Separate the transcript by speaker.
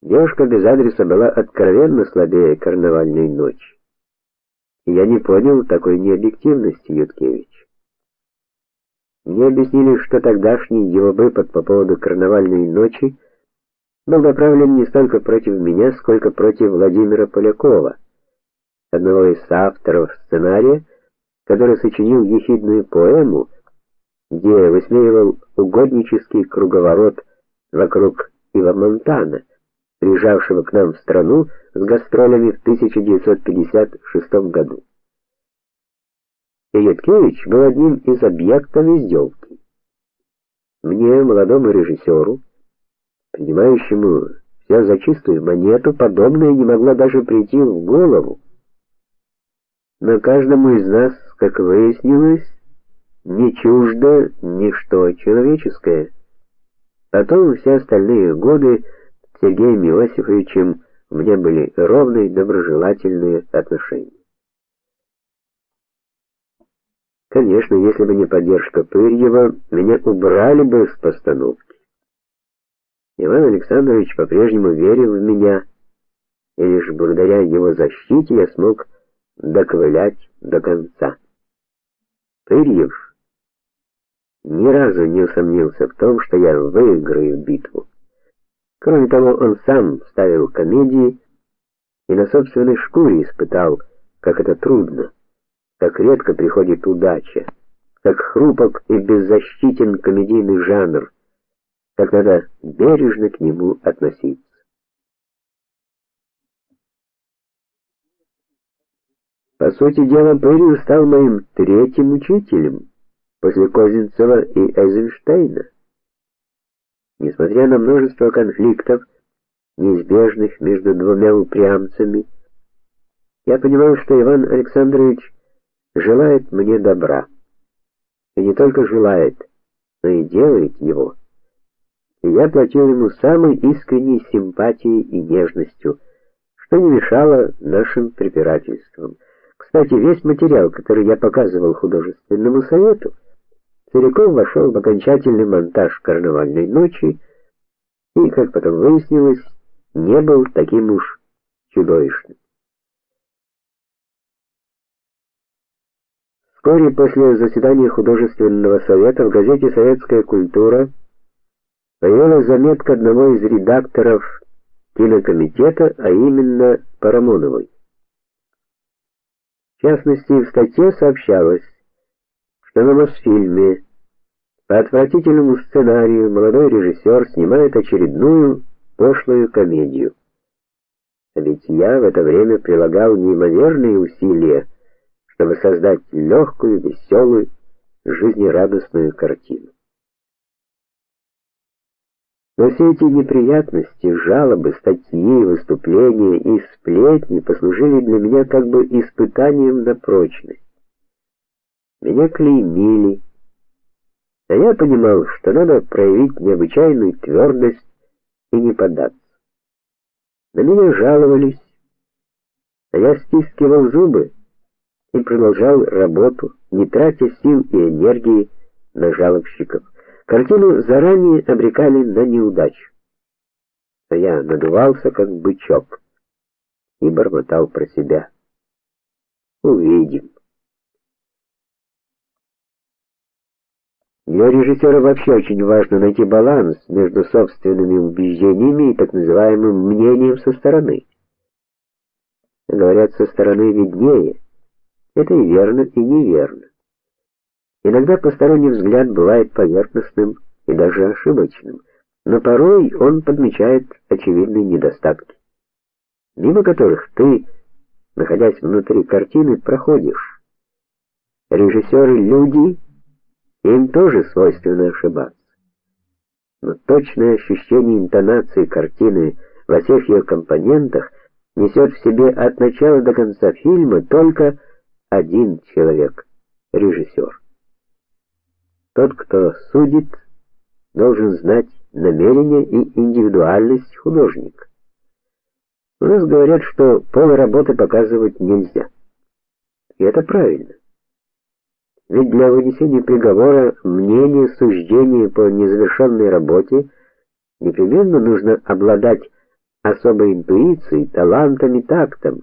Speaker 1: Девушка без адреса была откровенно слабее карнавальной ночи. Я не понял такой необъективности Юткевич. Мне объяснили, что тогдашний его выпад по поводу карнавальной ночи был направлен не столько против меня, сколько против Владимира Полякова, одного из авторов сценария, который сочинил ехидную поэму, где высмеивал угоднический круговорот вокруг Ива Монтана приезжавшего к нам в страну с гастролями в 1956 году. Яткевич был одним из объектов издевки. Мне, молодому режиссеру, принимающему все за чистую монету, подобное не могло даже прийти в голову. Но каждому из нас, как выяснилось, не чуждо ничто человеческое. Потом все остальные годы Сергеем Иосифовичем у меня были ровные доброжелательные отношения. Конечно, если бы не поддержка Пырьева, меня убрали бы с постановки. Иван Александрович по-прежнему верил в меня, и лишь благодаря его защите я смог доковылять до конца. Пырьев ни разу не усомнился в том, что я выиграю битву. Кроме того, он сам ставил комедии и на собственной шкуре испытал, как это трудно, как редко приходит удача, как хрупок и беззащитен комедийный жанр, как надо бережно к нему относиться. По сути дела, Пырин стал моим третьим учителем после Козинцева и Эйзенштейна. Несмотря на множество конфликтов, неизбежных между двумя упрямцами, я понимал, что Иван Александрович желает мне добра. И не только желает, но и делает его. И я платил ему самой искренней симпатией и нежностью, что не мешало нашим препирательствам. Кстати, весь материал, который я показывал художественному совету, целиком вошел в окончательный монтаж карнавальной ночи и, как потом выяснилось, не был таким уж чудовищным. Вскоре после заседания художественного совета в газете Советская культура появилась заметка одного из редакторов кинокомитета, а именно Парамоновой. В частности, в статье сообщалось, что на Мосфильме по отвратительному сценарию молодой режиссер снимает очередную пошлую комедию. А ведь я в это время прилагал неимоверные усилия, чтобы создать легкую, веселую, жизнерадостную картину. Но все эти неприятности, жалобы, статьи, выступления и сплетни послужили для меня как бы испытанием на прочность. Меня клеймили. А я понимал, что надо проявить необычайную твердость и не поддаться. На меня жаловались, а я стискивал зубы и продолжал работу, не тратя сил и энергии на жалобщиков. Картину заранее обрекали на неудачу. А я надувался как бычок и бормотал про себя. Увидим. Для режиссера вообще очень важно найти баланс между собственными убеждениями и так называемым мнением со стороны. Говорят, со стороны виднее. Это и верно, и неверно. Иногда посторонний взгляд бывает поверхностным и даже ошибочным, но порой он подмечает очевидные недостатки, мимо которых ты, находясь внутри картины, проходишь. Режиссеры люди им тоже свойственно ошибаться. Но точное ощущение интонации картины во всех ее компонентах несет в себе от начала до конца фильма только один человек режиссер. Тот, кто судит, должен знать намерение и индивидуальность художника. У нас говорят, что пол работы показывать нельзя. И это правильно. Ведь для вынесения приговора, мнения, суждения по незавершенной работе непременно нужно обладать особой интуицией, талантом и тактом.